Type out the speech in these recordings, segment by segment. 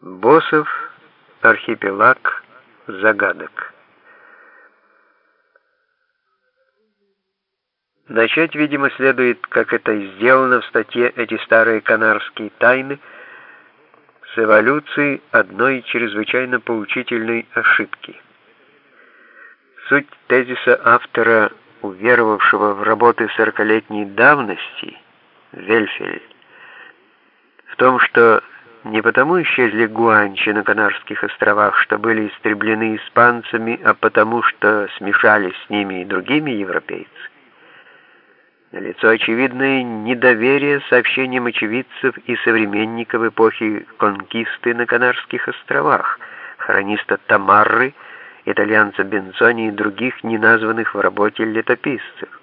Босов, архипелаг загадок. Начать, видимо, следует, как это сделано в статье «Эти старые канарские тайны», с эволюции одной чрезвычайно поучительной ошибки. Суть тезиса автора, уверовавшего в работы сорокалетней давности, Вельфель, в том, что не потому исчезли гуанчи на Канарских островах, что были истреблены испанцами, а потому что смешались с ними и другими европейцы. Налицо очевидное недоверие сообщениям очевидцев и современников эпохи конкисты на Канарских островах, хрониста Тамарры, итальянца Бенцони и других неназванных в работе летописцев.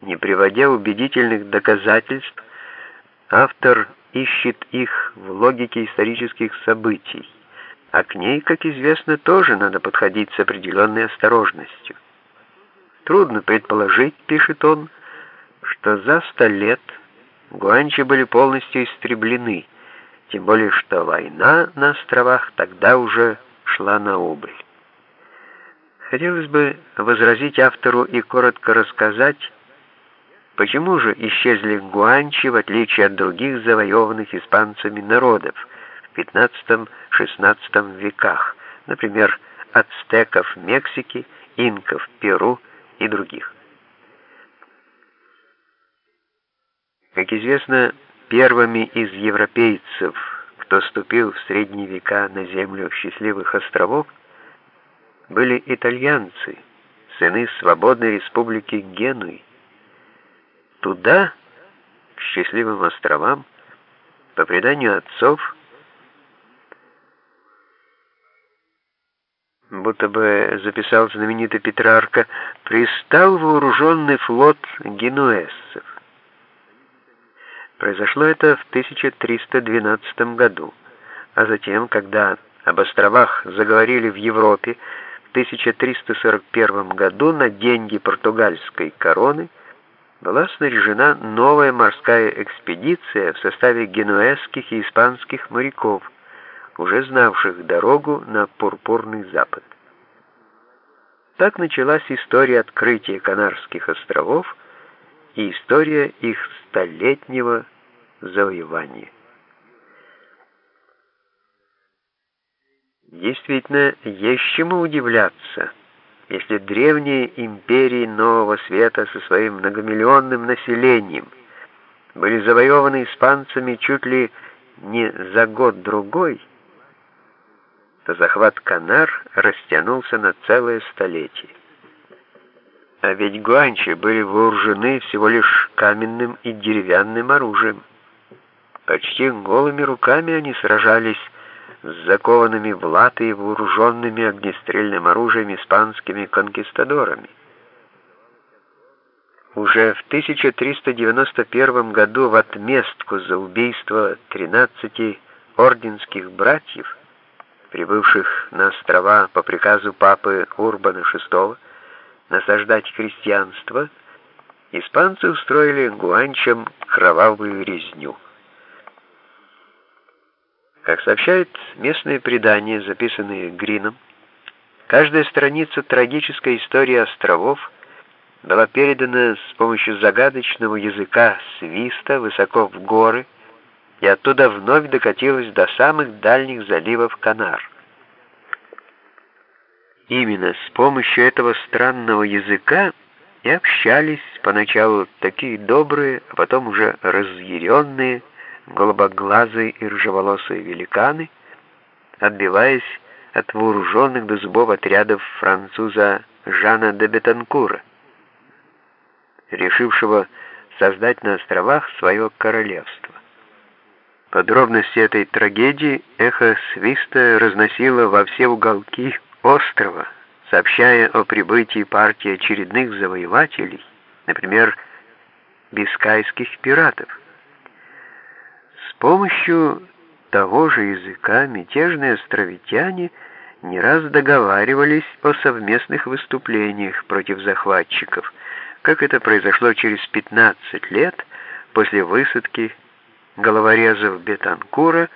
Не приводя убедительных доказательств, автор ищет их в логике исторических событий, а к ней, как известно, тоже надо подходить с определенной осторожностью. Трудно предположить, пишет он, что за сто лет гуанчи были полностью истреблены, тем более что война на островах тогда уже шла на убыль. Хотелось бы возразить автору и коротко рассказать, Почему же исчезли гуанчи, в отличие от других завоеванных испанцами народов в XV-XVI веках, например, ацтеков Мексики, инков Перу и других? Как известно, первыми из европейцев, кто ступил в средние века на землю счастливых островов, были итальянцы, сыны свободной республики Генуи. Туда, к счастливым островам, по преданию отцов, будто бы записал знаменитый Петрарка, пристал вооруженный флот генуэзцев. Произошло это в 1312 году, а затем, когда об островах заговорили в Европе, в 1341 году на деньги португальской короны – была снаряжена новая морская экспедиция в составе генуэзских и испанских моряков, уже знавших дорогу на Пурпурный Запад. Так началась история открытия Канарских островов и история их столетнего завоевания. Действительно, есть чему удивляться – если древние империи Нового Света со своим многомиллионным населением были завоеваны испанцами чуть ли не за год-другой, то захват Канар растянулся на целое столетие. А ведь гуанчи были вооружены всего лишь каменным и деревянным оружием. Почти голыми руками они сражались с закованными в латы и вооруженными огнестрельным оружием испанскими конкистадорами. Уже в 1391 году в отместку за убийство 13 орденских братьев, прибывших на острова по приказу папы Урбана VI насаждать христианство, испанцы устроили гуанчам кровавую резню. Как сообщают местные предания, записанные Грином, каждая страница трагической истории островов была передана с помощью загадочного языка свиста высоко в горы и оттуда вновь докатилась до самых дальних заливов Канар. Именно с помощью этого странного языка и общались поначалу такие добрые, а потом уже разъяренные, голубоглазые и рыжеволосые великаны, отбиваясь от вооруженных до зубов отрядов француза Жана де Бетанкура, решившего создать на островах свое королевство. Подробности этой трагедии эхо свиста разносило во все уголки острова, сообщая о прибытии партии очередных завоевателей, например, бискайских пиратов помощью того же языка мятежные островитяне не раз договаривались о совместных выступлениях против захватчиков, как это произошло через 15 лет после высадки головорезов Бетанкура